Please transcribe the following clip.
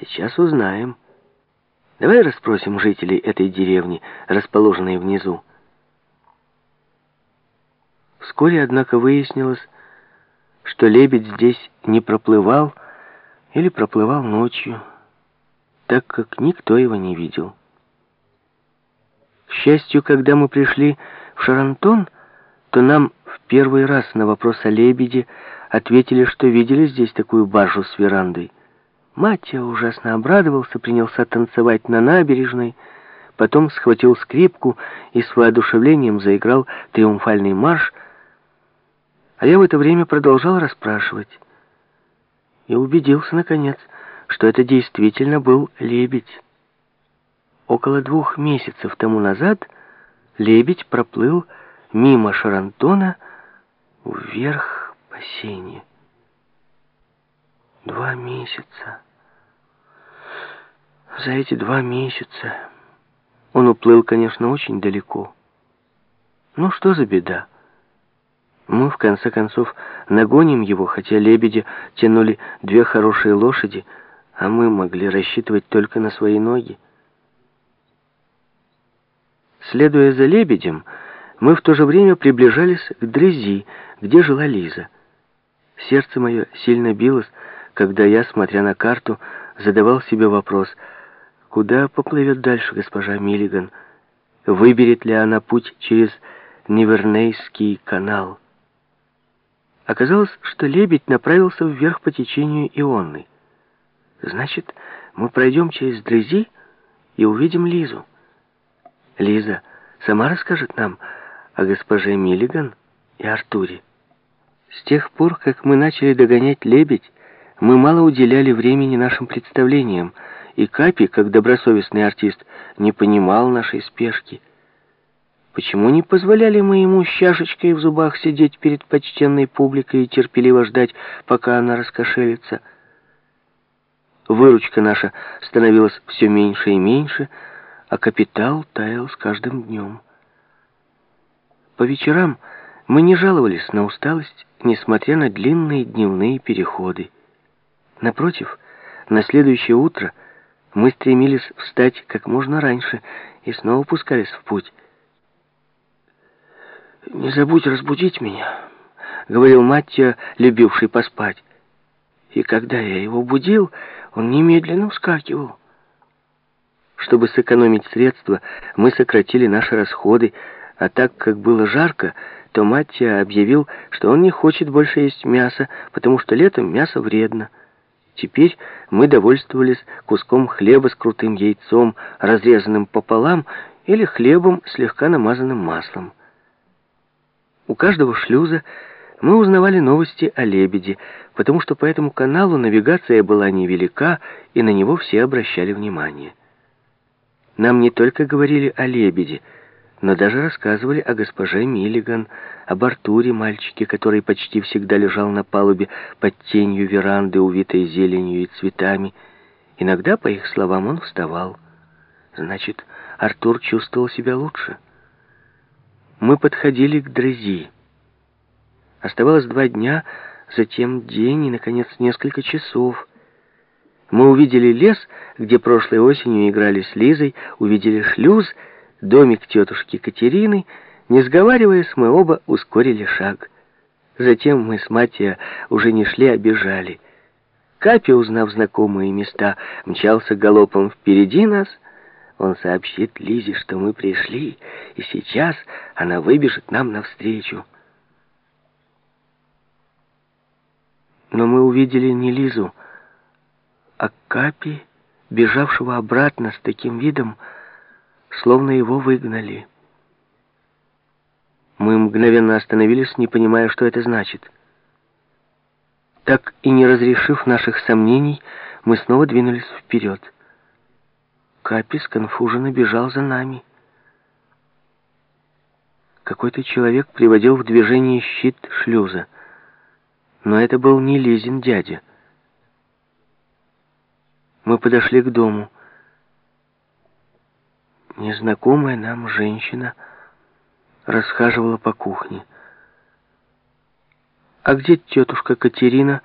Сейчас узнаем. Давай расспросим жителей этой деревни, расположенной внизу. Вскоре, однако, выяснилось, что лебедь здесь не проплывал или проплывал ночью, так как никто его не видел. К счастью, когда мы пришли в Шарантон, то нам в первый раз на вопрос о лебеде ответили, что видели здесь такую баржу с верандой. Матья ужасно обрадовался, принялся танцевать на набережной, потом схватил скрипку и с воодушевлением заиграл триумфальный марш, а я в это время продолжал расспрашивать. И убедился, наконец, что это действительно был лебедь. Около двух месяцев тому назад лебедь проплыл мимо Шарантона вверх по сене. Два месяца. За эти два месяца он уплыл, конечно, очень далеко. Ну, что за беда? Мы, в конце концов, нагоним его, хотя лебеди тянули две хорошие лошади, а мы могли рассчитывать только на свои ноги. Следуя за лебедем, мы в то же время приближались к Дрези, где жила Лиза. Сердце мое сильно билось, когда я, смотря на карту, задавал себе вопрос, куда поплывет дальше госпожа Миллиган, выберет ли она путь через Невернейский канал. Оказалось, что лебедь направился вверх по течению Ионны. Значит, мы пройдем через Дрези и увидим Лизу. Лиза сама расскажет нам о госпоже Миллиган и Артуре. С тех пор, как мы начали догонять лебедь, мы мало уделяли времени нашим представлениям, и Капи, как добросовестный артист, не понимал нашей спешки. Почему не позволяли мы ему с чашечкой в зубах сидеть перед почтенной публикой и терпеливо ждать, пока она раскошелится? Выручка наша становилась все меньше и меньше, а капитал таял с каждым днем. По вечерам мы не жаловались на усталость, несмотря на длинные дневные переходы. Напротив, на следующее утро мы стремились встать как можно раньше и снова пускались в путь. «Не забудь разбудить меня», — говорил Маттия, любивший поспать. И когда я его будил, он немедленно вскакивал. Чтобы сэкономить средства, мы сократили наши расходы, а так как было жарко, то Маттия объявил, что он не хочет больше есть мясо, потому что летом мясо вредно. Теперь мы довольствовались куском хлеба с крутым яйцом, разрезанным пополам, или хлебом, слегка намазанным маслом. У каждого шлюза мы узнавали новости о лебеде, потому что по этому каналу навигация была невелика, и на него все обращали внимание. Нам не только говорили о лебеде, но даже рассказывали о госпоже Миллиган, об Артуре, мальчике, который почти всегда лежал на палубе под тенью веранды, увитой зеленью и цветами. Иногда, по их словам, он вставал. Значит, Артур чувствовал себя лучше. Мы подходили к Дрези. Оставалось два дня, затем день и, наконец, несколько часов. Мы увидели лес, где прошлой осенью играли с Лизой, увидели шлюз, домик тетушки Катерины. Не сговариваясь, мы оба ускорили шаг. Затем мы с Матья уже не шли, а бежали. Капи, узнав знакомые места, мчался галопом впереди нас — он сообщит Лизе, что мы пришли, и сейчас она выбежит нам навстречу. Но мы увидели не Лизу, а Капи, бежавшего обратно с таким видом, словно его выгнали. Мы мгновенно остановились, не понимая, что это значит. Так и не разрешив наших сомнений, мы снова двинулись вперед. Капи сконфуженно бежал за нами. Какой-то человек приводил в движение щит шлюза. Но это был не Лизин дядя. Мы подошли к дому. Незнакомая нам женщина расхаживала по кухне. «А где тетушка Катерина?»